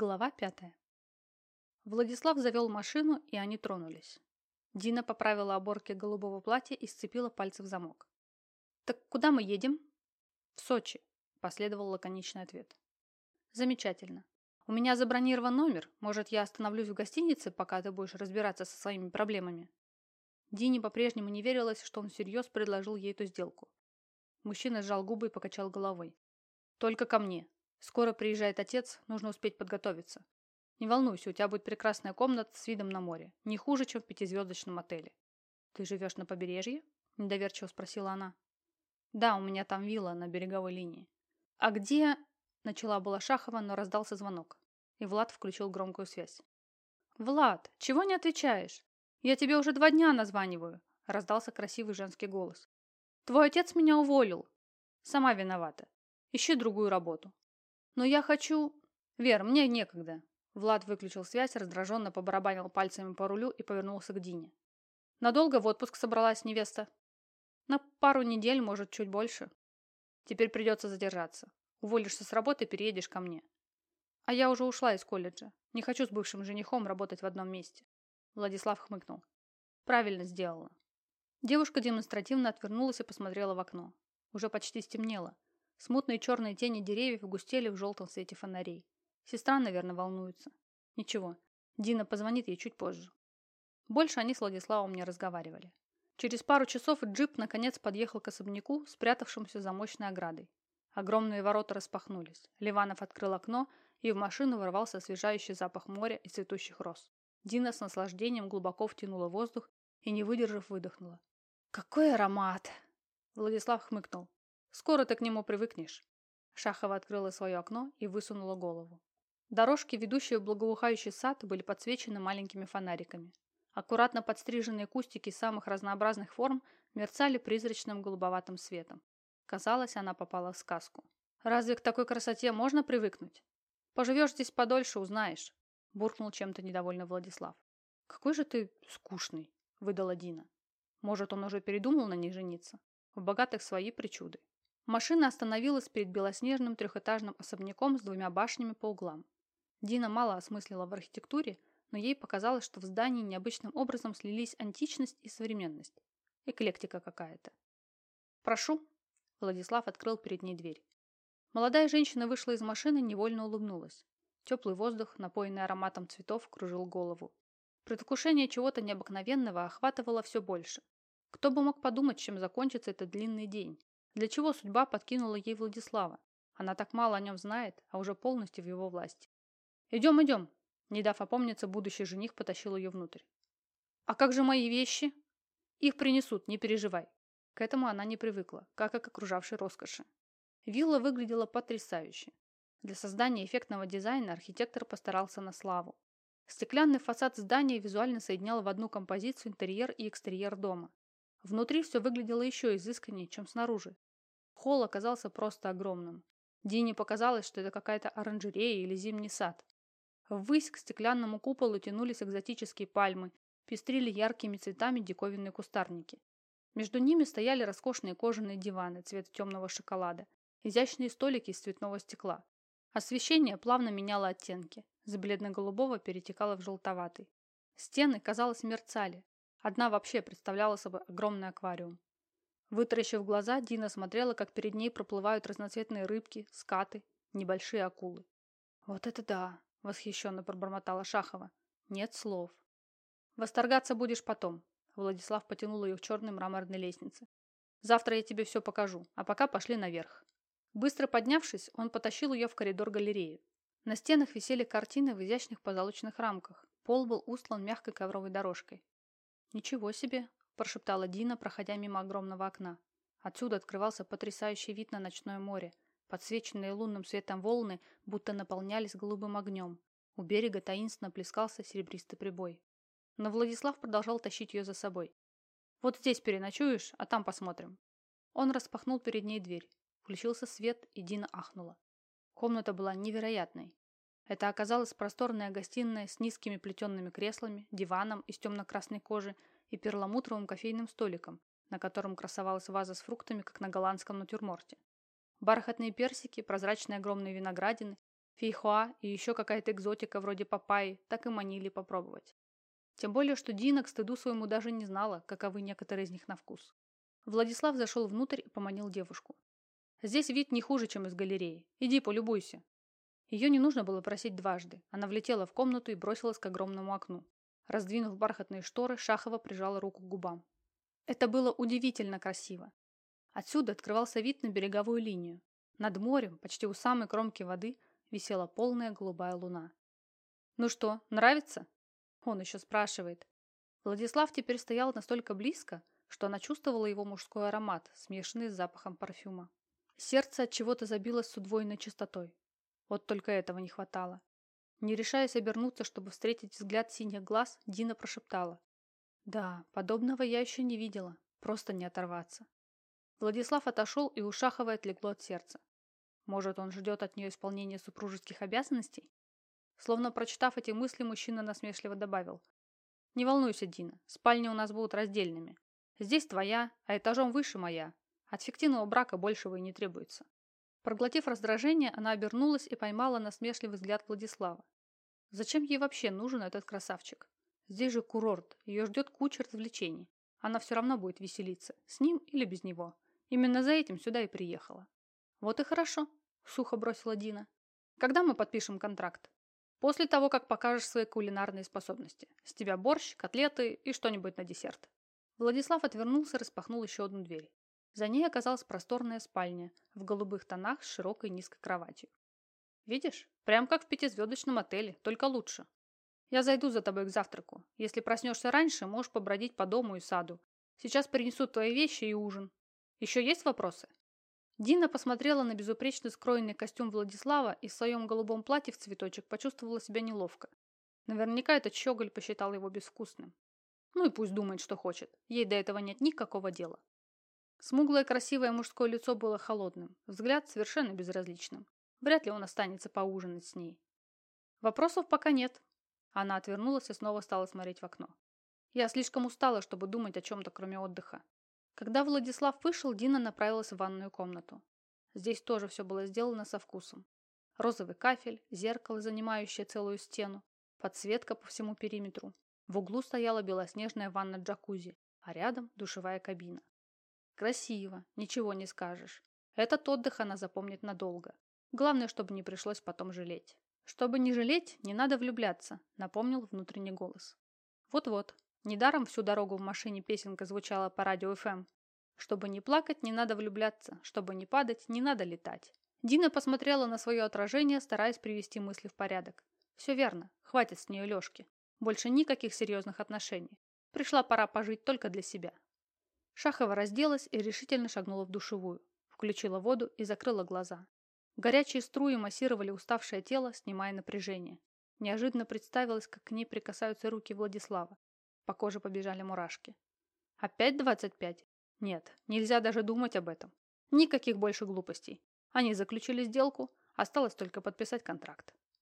Глава пятая. Владислав завел машину, и они тронулись. Дина поправила оборки голубого платья и сцепила пальцы в замок. «Так куда мы едем?» «В Сочи», – последовал лаконичный ответ. «Замечательно. У меня забронирован номер. Может, я остановлюсь в гостинице, пока ты будешь разбираться со своими проблемами?» Дине по-прежнему не верилось, что он всерьез предложил ей эту сделку. Мужчина сжал губы и покачал головой. «Только ко мне. Скоро приезжает отец, нужно успеть подготовиться. Не волнуйся, у тебя будет прекрасная комната с видом на море. Не хуже, чем в пятизвездочном отеле. Ты живешь на побережье? Недоверчиво спросила она. Да, у меня там вилла на береговой линии. А где... Начала была Шахова, но раздался звонок. И Влад включил громкую связь. «Влад, чего не отвечаешь? Я тебе уже два дня названиваю», раздался красивый женский голос. «Твой отец меня уволил. Сама виновата. Ищи другую работу. Но я хочу... Вер, мне некогда. Влад выключил связь, раздраженно побарабанил пальцами по рулю и повернулся к Дине. Надолго в отпуск собралась невеста? На пару недель, может, чуть больше. Теперь придется задержаться. Уволишься с работы, переедешь ко мне. А я уже ушла из колледжа. Не хочу с бывшим женихом работать в одном месте. Владислав хмыкнул. Правильно сделала. Девушка демонстративно отвернулась и посмотрела в окно. Уже почти стемнело. Смутные черные тени деревьев густели в желтом свете фонарей. Сестра, наверное, волнуется. Ничего, Дина позвонит ей чуть позже. Больше они с Владиславом не разговаривали. Через пару часов джип наконец подъехал к особняку, спрятавшемуся за мощной оградой. Огромные ворота распахнулись. Ливанов открыл окно, и в машину ворвался освежающий запах моря и цветущих роз. Дина с наслаждением глубоко втянула воздух и, не выдержав, выдохнула. «Какой аромат!» Владислав хмыкнул. Скоро ты к нему привыкнешь. Шахова открыла свое окно и высунула голову. Дорожки, ведущие в благоухающий сад, были подсвечены маленькими фонариками. Аккуратно подстриженные кустики самых разнообразных форм мерцали призрачным голубоватым светом. Казалось, она попала в сказку. «Разве к такой красоте можно привыкнуть? Поживешь здесь подольше, узнаешь», – буркнул чем-то недовольно Владислав. «Какой же ты скучный», – выдала Дина. «Может, он уже передумал на ней жениться? В богатых свои причуды». Машина остановилась перед белоснежным трехэтажным особняком с двумя башнями по углам. Дина мало осмыслила в архитектуре, но ей показалось, что в здании необычным образом слились античность и современность. Эклектика какая-то. «Прошу!» Владислав открыл перед ней дверь. Молодая женщина вышла из машины невольно улыбнулась. Теплый воздух, напоенный ароматом цветов, кружил голову. Предвкушение чего-то необыкновенного охватывало все больше. Кто бы мог подумать, чем закончится этот длинный день? Для чего судьба подкинула ей Владислава? Она так мало о нем знает, а уже полностью в его власти. «Идем, идем!» Не дав опомниться, будущий жених потащил ее внутрь. «А как же мои вещи?» «Их принесут, не переживай». К этому она не привыкла, как и к окружавшей роскоши. Вилла выглядела потрясающе. Для создания эффектного дизайна архитектор постарался на славу. Стеклянный фасад здания визуально соединял в одну композицию интерьер и экстерьер дома. Внутри все выглядело еще изысканнее, чем снаружи. Холл оказался просто огромным. Дине показалось, что это какая-то оранжерея или зимний сад. Ввысь к стеклянному куполу тянулись экзотические пальмы, пестрили яркими цветами диковинные кустарники. Между ними стояли роскошные кожаные диваны цвета темного шоколада, изящные столики из цветного стекла. Освещение плавно меняло оттенки, с бледно-голубого перетекало в желтоватый. Стены, казалось, мерцали. Одна вообще представляла собой огромный аквариум. Вытаращив глаза, Дина смотрела, как перед ней проплывают разноцветные рыбки, скаты, небольшие акулы. «Вот это да!» – восхищенно пробормотала Шахова. «Нет слов». «Восторгаться будешь потом», – Владислав потянул ее к черной мраморной лестнице. «Завтра я тебе все покажу, а пока пошли наверх». Быстро поднявшись, он потащил ее в коридор галереи. На стенах висели картины в изящных позолоченных рамках. Пол был устлан мягкой ковровой дорожкой. «Ничего себе!» Прошептала Дина, проходя мимо огромного окна. Отсюда открывался потрясающий вид на ночное море. Подсвеченные лунным светом волны будто наполнялись голубым огнем. У берега таинственно плескался серебристый прибой. Но Владислав продолжал тащить ее за собой. «Вот здесь переночуешь, а там посмотрим». Он распахнул перед ней дверь. Включился свет, и Дина ахнула. Комната была невероятной. Это оказалась просторная гостиная с низкими плетенными креслами, диваном из темно-красной кожи и перламутровым кофейным столиком, на котором красовалась ваза с фруктами, как на голландском натюрморте. Бархатные персики, прозрачные огромные виноградины, Фейхоа и еще какая-то экзотика вроде папайи так и манили попробовать. Тем более, что Дина к стыду своему даже не знала, каковы некоторые из них на вкус. Владислав зашел внутрь и поманил девушку. «Здесь вид не хуже, чем из галереи. Иди, полюбуйся». Ее не нужно было просить дважды. Она влетела в комнату и бросилась к огромному окну. Раздвинув бархатные шторы, Шахова прижала руку к губам. Это было удивительно красиво. Отсюда открывался вид на береговую линию. Над морем, почти у самой кромки воды, висела полная голубая луна. «Ну что, нравится?» Он еще спрашивает. Владислав теперь стоял настолько близко, что она чувствовала его мужской аромат, смешанный с запахом парфюма. Сердце от чего-то забилось с удвоенной частотой. Вот только этого не хватало. Не решаясь обернуться, чтобы встретить взгляд синих глаз, Дина прошептала. «Да, подобного я еще не видела. Просто не оторваться». Владислав отошел, и у Шаховой отлегло от сердца. Может, он ждет от нее исполнения супружеских обязанностей? Словно прочитав эти мысли, мужчина насмешливо добавил. «Не волнуйся, Дина, спальни у нас будут раздельными. Здесь твоя, а этажом выше моя. От фиктивного брака большего и не требуется». Проглотив раздражение, она обернулась и поймала насмешливый взгляд Владислава. Зачем ей вообще нужен этот красавчик? Здесь же курорт, ее ждет куча развлечений. Она все равно будет веселиться, с ним или без него. Именно за этим сюда и приехала. Вот и хорошо, сухо бросила Дина. Когда мы подпишем контракт? После того, как покажешь свои кулинарные способности. С тебя борщ, котлеты и что-нибудь на десерт. Владислав отвернулся и распахнул еще одну дверь. За ней оказалась просторная спальня в голубых тонах с широкой низкой кроватью. Видишь, прям как в пятизвездочном отеле, только лучше. Я зайду за тобой к завтраку. Если проснешься раньше, можешь побродить по дому и саду. Сейчас принесут твои вещи и ужин. Еще есть вопросы? Дина посмотрела на безупречно скроенный костюм Владислава и в своем голубом платье в цветочек почувствовала себя неловко. Наверняка этот щеголь посчитал его безвкусным. Ну и пусть думает, что хочет. Ей до этого нет никакого дела. Смуглое красивое мужское лицо было холодным, взгляд совершенно безразличным. Вряд ли он останется поужинать с ней. Вопросов пока нет. Она отвернулась и снова стала смотреть в окно. Я слишком устала, чтобы думать о чем-то, кроме отдыха. Когда Владислав вышел, Дина направилась в ванную комнату. Здесь тоже все было сделано со вкусом. Розовый кафель, зеркало, занимающее целую стену, подсветка по всему периметру. В углу стояла белоснежная ванна джакузи, а рядом душевая кабина. Красиво, ничего не скажешь. Этот отдых она запомнит надолго. Главное, чтобы не пришлось потом жалеть. Чтобы не жалеть, не надо влюбляться, напомнил внутренний голос. Вот-вот, Недаром всю дорогу в машине песенка звучала по радио ФМ. Чтобы не плакать, не надо влюбляться. Чтобы не падать, не надо летать. Дина посмотрела на свое отражение, стараясь привести мысли в порядок. Все верно, хватит с нее Лешки. Больше никаких серьезных отношений. Пришла пора пожить только для себя. Шахова разделась и решительно шагнула в душевую. Включила воду и закрыла глаза. Горячие струи массировали уставшее тело, снимая напряжение. Неожиданно представилось, как к ней прикасаются руки Владислава. По коже побежали мурашки. Опять 25? Нет, нельзя даже думать об этом. Никаких больше глупостей. Они заключили сделку, осталось только подписать контракт.